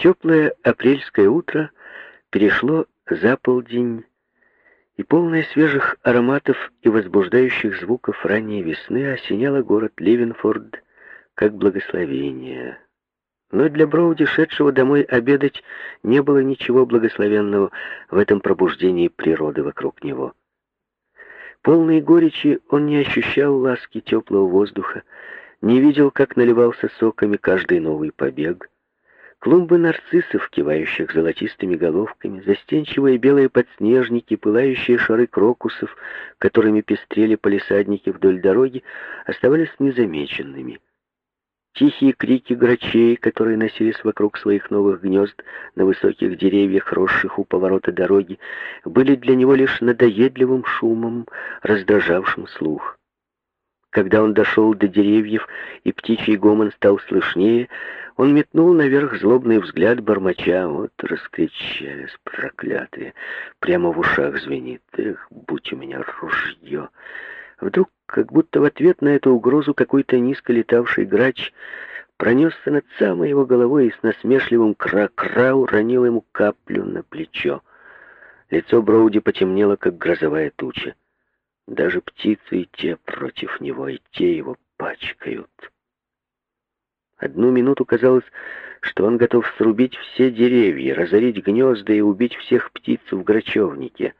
Теплое апрельское утро перешло за полдень, и полное свежих ароматов и возбуждающих звуков ранней весны осеняло город Ливенфорд как благословение. Но для Броуди, шедшего домой обедать, не было ничего благословенного в этом пробуждении природы вокруг него. Полный горечи он не ощущал ласки теплого воздуха, не видел, как наливался соками каждый новый побег. Клумбы нарциссов, кивающих золотистыми головками, застенчивые белые подснежники, пылающие шары крокусов, которыми пестрели полисадники вдоль дороги, оставались незамеченными. Тихие крики грачей, которые носились вокруг своих новых гнезд на высоких деревьях, росших у поворота дороги, были для него лишь надоедливым шумом, раздражавшим слух. Когда он дошел до деревьев и птичий гомон стал слышнее, он метнул наверх злобный взгляд бормоча. Вот раскричались проклятые. Прямо в ушах звенит. Эх, будь у меня ружье. Вдруг, как будто в ответ на эту угрозу, какой-то низко летавший грач пронесся над самой его головой и с насмешливым кра-кра уронил ему каплю на плечо. Лицо Броуди потемнело, как грозовая туча. Даже птицы и те против него, и те его пачкают. Одну минуту казалось, что он готов срубить все деревья, разорить гнезда и убить всех птиц в грачевнике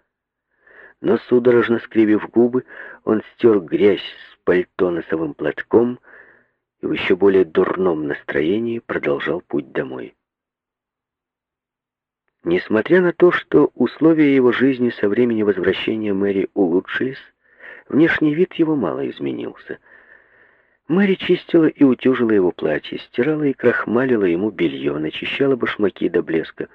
но, судорожно скривив губы, он стер грязь с пальто носовым платком и в еще более дурном настроении продолжал путь домой. Несмотря на то, что условия его жизни со времени возвращения Мэри улучшились, внешний вид его мало изменился. Мэри чистила и утюжила его платье, стирала и крахмалила ему белье, начищала башмаки до блеска,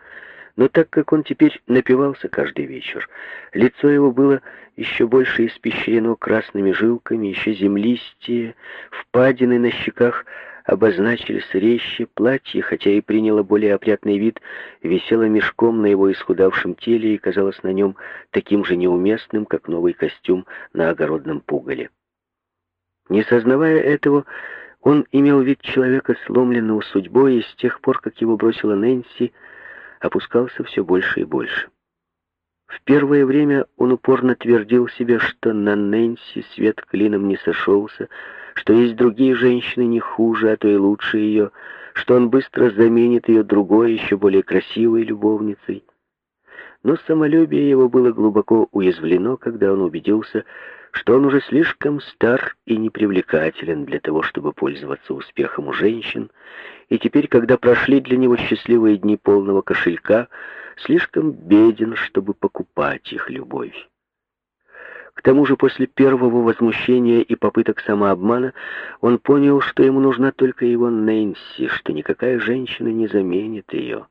но так как он теперь напивался каждый вечер, лицо его было еще больше испещрено красными жилками, еще землистее, впадины на щеках обозначились резче, платье, хотя и приняло более опрятный вид, висело мешком на его исхудавшем теле и казалось на нем таким же неуместным, как новый костюм на огородном пугале. Не сознавая этого, он имел вид человека, сломленного судьбой, и с тех пор, как его бросила Нэнси, опускался все больше и больше. В первое время он упорно твердил себе, что на Нэнси свет клином не сошелся, что есть другие женщины не хуже, а то и лучше ее, что он быстро заменит ее другой, еще более красивой любовницей. Но самолюбие его было глубоко уязвлено, когда он убедился, что он уже слишком стар и непривлекателен для того, чтобы пользоваться успехом у женщин, и теперь, когда прошли для него счастливые дни полного кошелька, слишком беден, чтобы покупать их любовь. К тому же после первого возмущения и попыток самообмана он понял, что ему нужна только его Нэнси, что никакая женщина не заменит ее.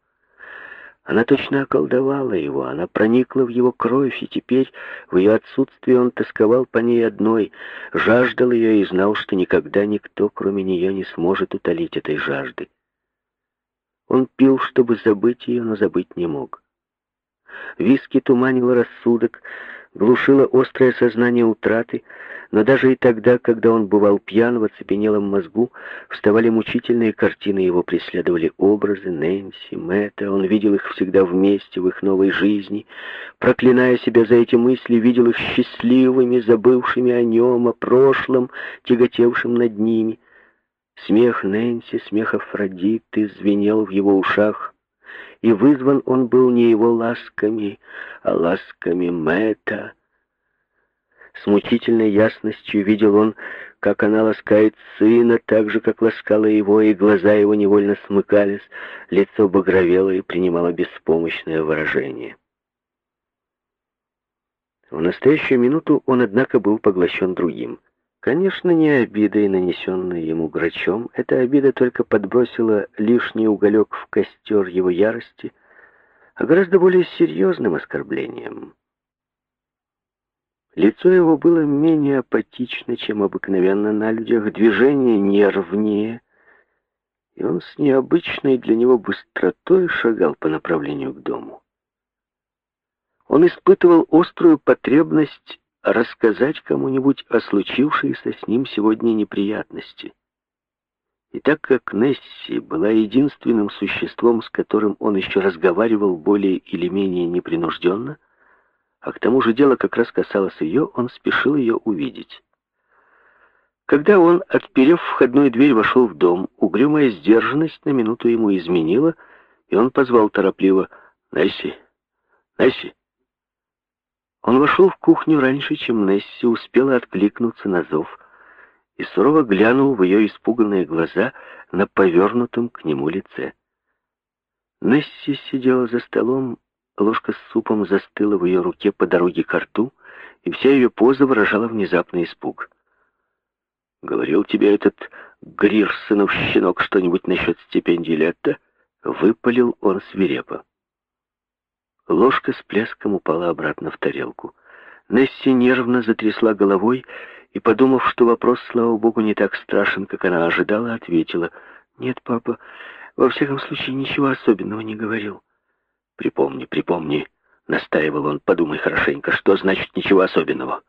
Она точно околдовала его, она проникла в его кровь, и теперь, в ее отсутствии, он тосковал по ней одной, жаждал ее и знал, что никогда никто, кроме нее, не сможет утолить этой жажды. Он пил, чтобы забыть ее, но забыть не мог. Виски туманило рассудок, глушило острое сознание утраты, но даже и тогда, когда он бывал пьян в оцепенелом мозгу, вставали мучительные картины, его преследовали образы Нэнси, Мэтта, он видел их всегда вместе в их новой жизни, проклиная себя за эти мысли, видел их счастливыми, забывшими о нем, о прошлом, тяготевшим над ними. Смех Нэнси, смех Афродиты звенел в его ушах, и вызван он был не его ласками, а ласками Мэтта. С мучительной ясностью видел он, как она ласкает сына, так же, как ласкала его, и глаза его невольно смыкались, лицо багровело и принимало беспомощное выражение. В настоящую минуту он, однако, был поглощен другим. Конечно, не обидой, нанесенной ему грачом. Эта обида только подбросила лишний уголек в костер его ярости, а гораздо более серьезным оскорблением. Лицо его было менее апатично, чем обыкновенно на людях, движение нервнее, и он с необычной для него быстротой шагал по направлению к дому. Он испытывал острую потребность рассказать кому-нибудь о случившейся с ним сегодня неприятности. И так как Несси была единственным существом, с которым он еще разговаривал более или менее непринужденно, а к тому же дело как раз касалось ее, он спешил ее увидеть. Когда он, отперев входную дверь, вошел в дом, угрюмая сдержанность на минуту ему изменила, и он позвал торопливо «Несси! Несси!». Он вошел в кухню раньше, чем Несси успела откликнуться на зов, и сурово глянул в ее испуганные глаза на повернутом к нему лице. Несси сидела за столом, ложка с супом застыла в ее руке по дороге к рту, и вся ее поза выражала внезапный испуг. «Говорил тебе этот Грирсонов щенок что-нибудь насчет стипендии Летта?» Выпалил он свирепо. Ложка с плеском упала обратно в тарелку. Несси нервно затрясла головой и, подумав, что вопрос, слава богу, не так страшен, как она ожидала, ответила. «Нет, папа, во всяком случае, ничего особенного не говорил». «Припомни, припомни», — настаивал он, — «подумай хорошенько, что значит ничего особенного».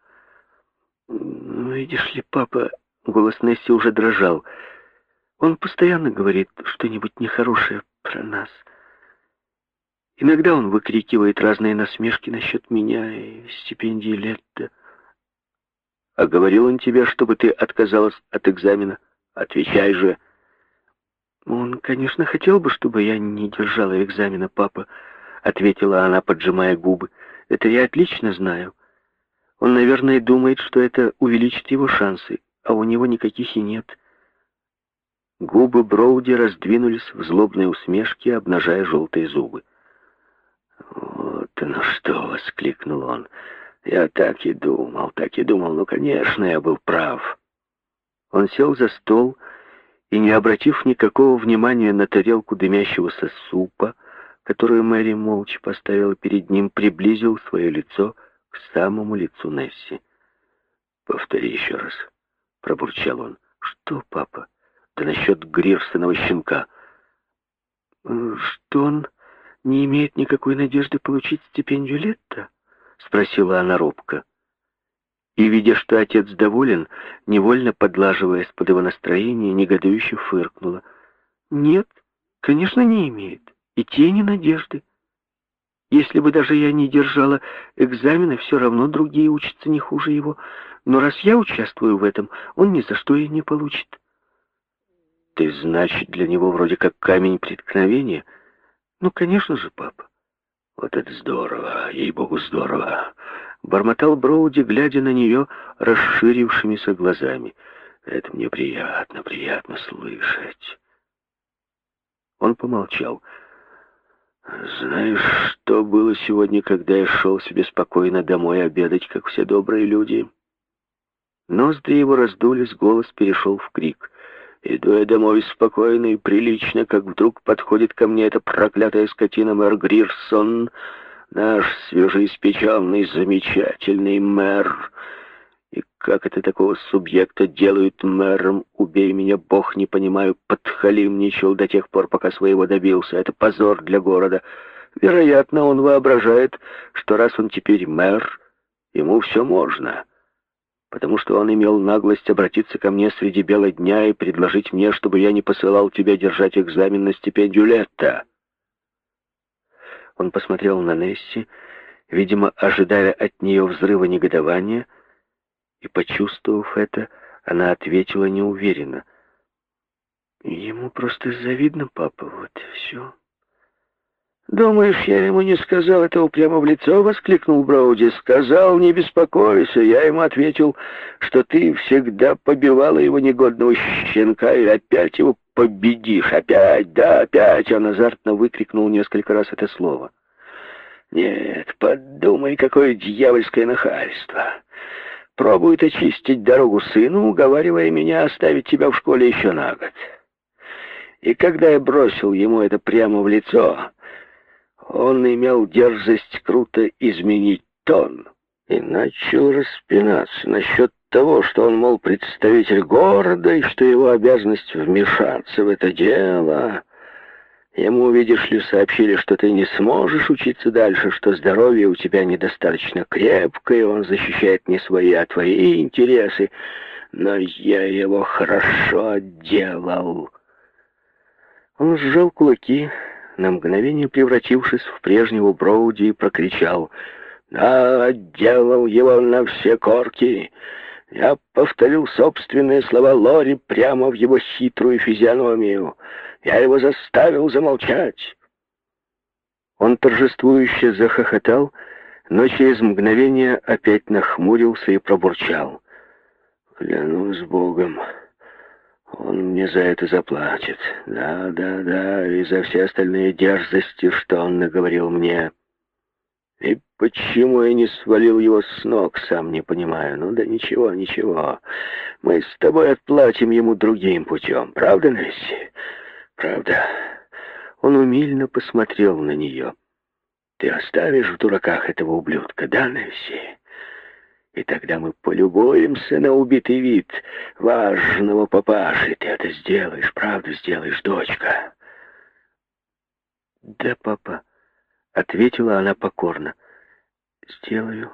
«Ну, видишь ли, папа...» — голос Несси уже дрожал. «Он постоянно говорит что-нибудь нехорошее про нас». Иногда он выкрикивает разные насмешки насчет меня и стипендии Летта. А говорил он тебе, чтобы ты отказалась от экзамена? Отвечай же. Он, конечно, хотел бы, чтобы я не держала экзамена, папа, ответила она, поджимая губы. Это я отлично знаю. Он, наверное, думает, что это увеличит его шансы, а у него никаких и нет. Губы Броуди раздвинулись в злобной усмешке, обнажая желтые зубы. «Вот оно что!» — воскликнул он. «Я так и думал, так и думал. Ну, конечно, я был прав». Он сел за стол и, не обратив никакого внимания на тарелку дымящегося супа, которую Мэри молча поставила перед ним, приблизил свое лицо к самому лицу Несси. «Повтори еще раз», — пробурчал он. «Что, папа? Да насчет Грирсонова щенка». «Что он не имеет никакой надежды получить стипендию Летта?» — спросила она робко. И, видя, что отец доволен, невольно подлаживаясь под его настроение, негодующе фыркнула. «Нет, конечно, не имеет. И тени надежды. Если бы даже я не держала экзамены, все равно другие учатся не хуже его. Но раз я участвую в этом, он ни за что и не получит». «Ты, значит, для него вроде как камень преткновения?» Ну, конечно же, папа. Вот это здорово, ей-богу, здорово. Бормотал Броуди, глядя на нее расширившимися глазами. Это мне приятно, приятно слышать. Он помолчал. Знаешь, что было сегодня, когда я шел себе спокойно домой обедать, как все добрые люди? Ноздри его раздулись, голос перешел в крик. Иду я домой спокойно и прилично, как вдруг подходит ко мне эта проклятая скотина мэр Грирсон, наш свежеиспеченный, замечательный мэр. Как это такого субъекта делают мэром, убей меня, бог, не понимаю, подхалимничал до тех пор, пока своего добился. Это позор для города. Вероятно, он воображает, что раз он теперь мэр, ему все можно» потому что он имел наглость обратиться ко мне среди бела дня и предложить мне, чтобы я не посылал тебя держать экзамен на стипендию Летта. Он посмотрел на Несси, видимо, ожидая от нее взрыва негодования, и, почувствовав это, она ответила неуверенно. «Ему просто завидно, папа, вот и все». «Думаешь, я ему не сказал этого прямо в лицо?» — воскликнул Броуди. «Сказал, не беспокойся. Я ему ответил, что ты всегда побивала его негодного щенка и опять его победишь. Опять, да, опять!» Он азартно выкрикнул несколько раз это слово. «Нет, подумай, какое дьявольское нахальство!» Пробует очистить дорогу сыну, уговаривая меня оставить тебя в школе еще на год. И когда я бросил ему это прямо в лицо, он имел дерзость круто изменить тон и начал распинаться насчет того, что он, мол, представитель города, и что его обязанность вмешаться в это дело. Ему, видишь ли, сообщили, что ты не сможешь учиться дальше, что здоровье у тебя недостаточно крепкое, он защищает не свои, а твои интересы. Но я его хорошо отделал. Он сжал кулаки, на мгновение превратившись в прежнего Броуди, и прокричал «Да, отделал его на все корки!» Я повторил собственные слова Лори прямо в его хитрую физиономию. Я его заставил замолчать. Он торжествующе захохотал, но через мгновение опять нахмурился и пробурчал. «Клянусь Богом, он мне за это заплатит. Да, да, да, и за все остальные дерзости, что он наговорил мне. И почему я не свалил его с ног, сам не понимаю. Ну да ничего, ничего. Мы с тобой отплатим ему другим путем. Правда, Несси? Правда?» Он умильно посмотрел на нее. «Ты оставишь в дураках этого ублюдка, да, Несси? И тогда мы полюбуемся на убитый вид важного папаши. Ты это сделаешь, правда сделаешь, дочка?» «Да, папа», — ответила она покорно. «Сделаю,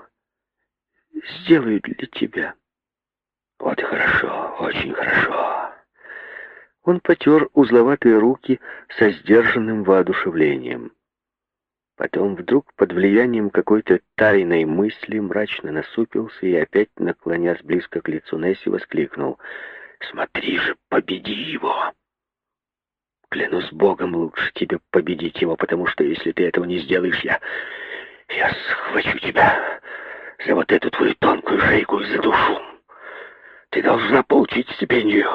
сделаю для тебя». «Вот хорошо, очень хорошо». Он потер узловатые руки со сдержанным воодушевлением. Потом вдруг под влиянием какой-то тайной мысли мрачно насупился и опять, наклонясь близко к лицу Несси, воскликнул. «Смотри же, победи его!» «Клянусь Богом, лучше тебе победить его, потому что если ты этого не сделаешь, я... я схвачу тебя за вот эту твою тонкую шейку и за душу. Ты должна получить стипендию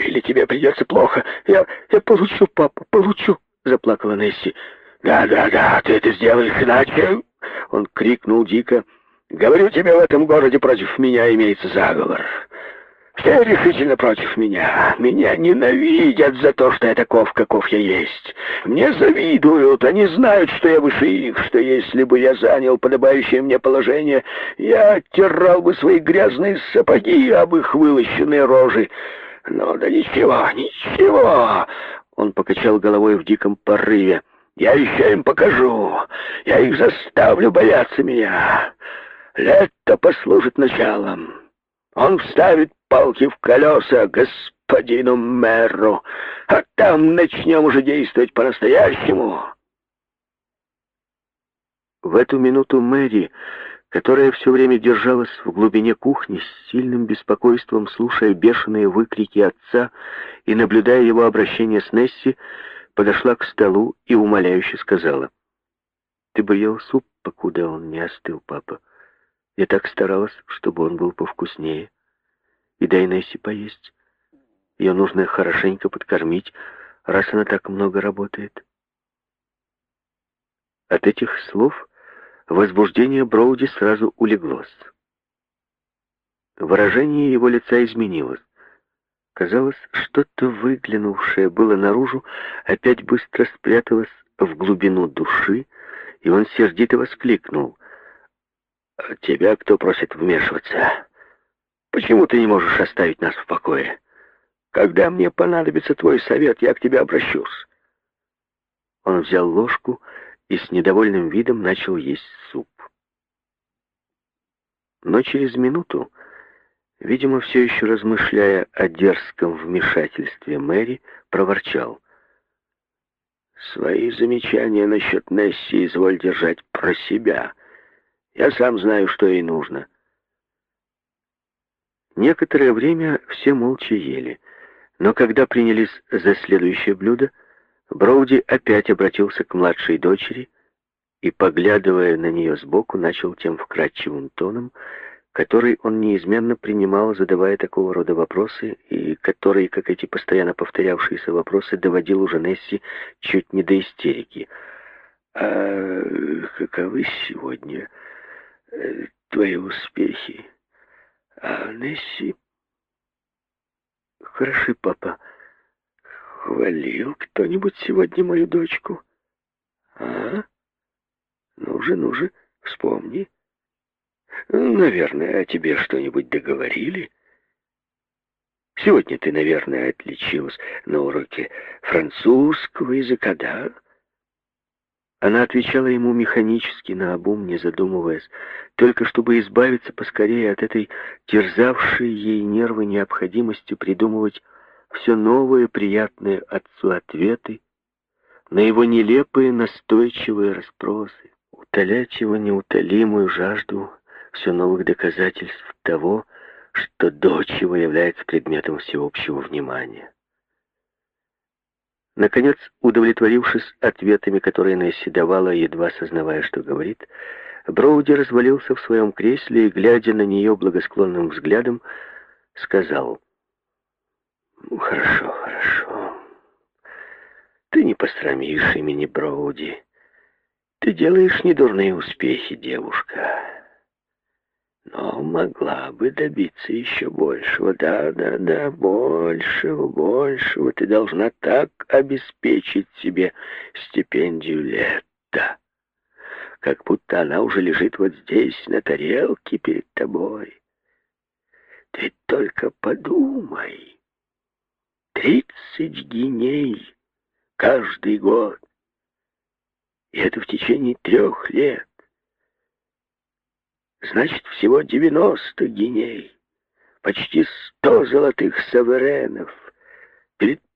или тебе придется плохо. Я, я получу, папа, получу!» — заплакала Несси. «Да-да-да, ты это сделаешь иначе!» Он крикнул дико. «Говорю тебе, в этом городе против меня имеется заговор. Все решительно против меня. Меня ненавидят за то, что я таков, каков я есть. Мне завидуют, они знают, что я выше их, что если бы я занял подобающее мне положение, я оттирал бы свои грязные сапоги об их вылощенные рожи. «Ну да ничего, ничего!» Он покачал головой в диком порыве. «Я еще им покажу! Я их заставлю бояться меня! Лето послужит началом! Он вставит палки в колеса господину мэру, а там начнем уже действовать по-настоящему!» В эту минуту Мэри которая все время держалась в глубине кухни с сильным беспокойством, слушая бешеные выкрики отца и наблюдая его обращение с Несси, подошла к столу и умоляюще сказала, «Ты бы ел суп, покуда он не остыл, папа. Я так старалась, чтобы он был повкуснее. И дай Несси поесть. Ее нужно хорошенько подкормить, раз она так много работает». От этих слов Возбуждение Броуди сразу улеглось. Выражение его лица изменилось. Казалось, что-то выглянувшее было наружу, опять быстро спряталось в глубину души, и он сердито воскликнул. «Тебя кто просит вмешиваться? Почему ты не можешь оставить нас в покое? Когда мне понадобится твой совет, я к тебе обращусь». Он взял ложку и с недовольным видом начал есть суп. Но через минуту, видимо, все еще размышляя о дерзком вмешательстве Мэри, проворчал. «Свои замечания насчет Несси изволь держать про себя. Я сам знаю, что ей нужно». Некоторое время все молча ели, но когда принялись за следующее блюдо, Броуди опять обратился к младшей дочери и, поглядывая на нее сбоку, начал тем вкрадчивым тоном, который он неизменно принимал, задавая такого рода вопросы, и который, как эти постоянно повторявшиеся вопросы, доводил уже Несси чуть не до истерики. «А каковы сегодня э, твои успехи, а Несси?» «Хороши, папа», Хвалил кто-нибудь сегодня мою дочку? А? Ну же, ну же, вспомни. Наверное, о тебе что-нибудь договорили? Сегодня ты, наверное, отличилась на уроке французского языка, да? Она отвечала ему механически, наобум, не задумываясь, только чтобы избавиться поскорее от этой терзавшей ей нервы необходимости придумывать все новые приятные отцу ответы на его нелепые настойчивые расспросы, утолять его неутолимую жажду все новых доказательств того, что дочь его является предметом всеобщего внимания. Наконец, удовлетворившись ответами, которые Несси давала, едва сознавая, что говорит, Броуди развалился в своем кресле и, глядя на нее благосклонным взглядом, сказал, «Ну, хорошо, хорошо. Ты не посрамишь имени Броуди. Ты делаешь недурные успехи, девушка. Но могла бы добиться еще большего. Да, да, да, большего, большего. Ты должна так обеспечить себе стипендию лета, как будто она уже лежит вот здесь, на тарелке перед тобой. Ты только подумай. Тридцать гиней каждый год. И это в течение трех лет. Значит, всего 90 гиней, почти 100 золотых саверенов.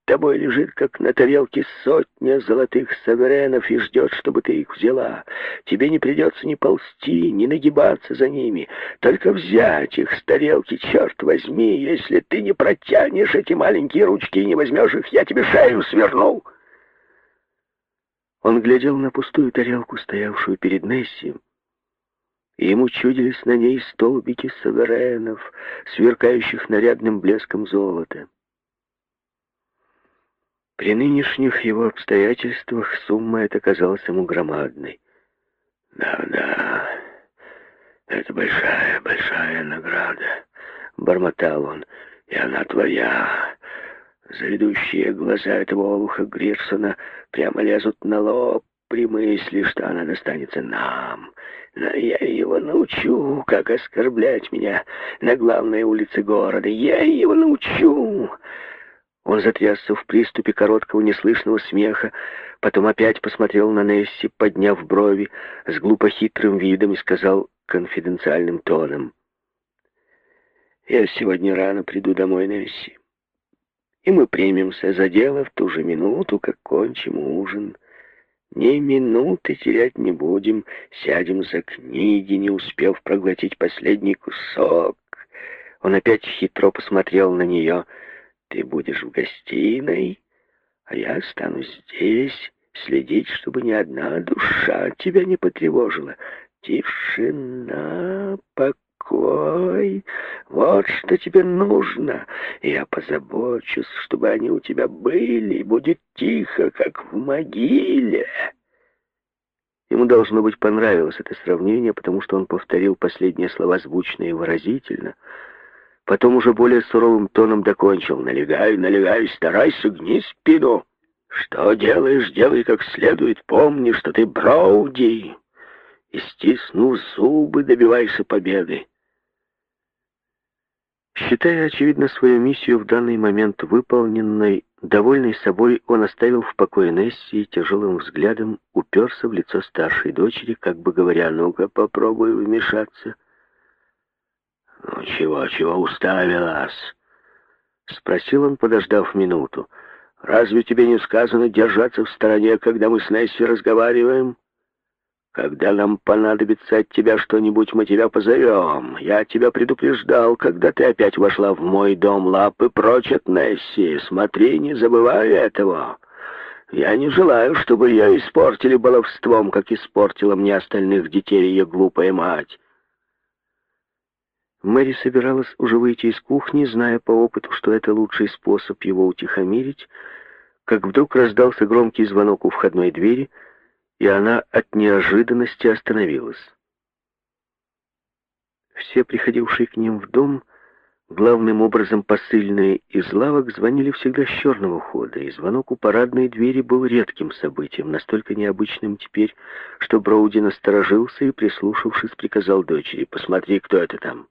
Тобой лежит, как на тарелке, сотня золотых саверенов и ждет, чтобы ты их взяла. Тебе не придется ни ползти, ни нагибаться за ними, только взять их с тарелки, черт возьми, если ты не протянешь эти маленькие ручки и не возьмешь их, я тебе шею сверну. Он глядел на пустую тарелку, стоявшую перед Несси, и ему чудились на ней столбики саверенов, сверкающих нарядным блеском золота. При нынешних его обстоятельствах сумма эта казалась ему громадной. «Да-да, это большая, большая награда», — бормотал он, — «и она твоя». Заведущие глаза этого олуха Грирсона прямо лезут на лоб при мысли, что она достанется нам. Но я его научу, как оскорблять меня на главной улице города. Я его научу!» Он затрясся в приступе короткого неслышного смеха, потом опять посмотрел на Несси, подняв брови с глупохитрым видом и сказал конфиденциальным тоном. «Я сегодня рано приду домой, Несси, и мы примемся за дело в ту же минуту, как кончим ужин». Ни минуты терять не будем, сядем за книги, не успев проглотить последний кусок. Он опять хитро посмотрел на нее. Ты будешь в гостиной, а я останусь здесь, следить, чтобы ни одна душа тебя не потревожила. Тишина, покой. Вот что тебе нужно. Я позабочусь, чтобы они у тебя были. Будет тихо, как в могиле. Ему, должно быть, понравилось это сравнение, потому что он повторил последние слова звучно и выразительно. Потом уже более суровым тоном докончил. «Налегай, налегай, старайся, гни спину. Что делаешь, делай как следует. Помни, что ты Броуди, и, стиснув зубы, добивайся победы. Считая, очевидно, свою миссию в данный момент выполненной, довольный собой, он оставил в покое Несси и тяжелым взглядом уперся в лицо старшей дочери, как бы говоря, ну-ка, попробуй вмешаться. «Ну чего, чего уставилась?» — спросил он, подождав минуту. «Разве тебе не сказано держаться в стороне, когда мы с Несси разговариваем?» Когда нам понадобится от тебя что-нибудь, мы тебя позовем. Я тебя предупреждал, когда ты опять вошла в мой дом лапы прочь от Несси. Смотри, не забывай этого. Я не желаю, чтобы ее испортили баловством, как испортила мне остальных детей ее глупая мать. Мэри собиралась уже выйти из кухни, зная по опыту, что это лучший способ его утихомирить, как вдруг раздался громкий звонок у входной двери — и она от неожиданности остановилась. Все приходившие к ним в дом, главным образом посыльные из лавок, звонили всегда с черного хода, и звонок у парадной двери был редким событием, настолько необычным теперь, что Броуди насторожился и, прислушавшись, приказал дочери, «Посмотри, кто это там».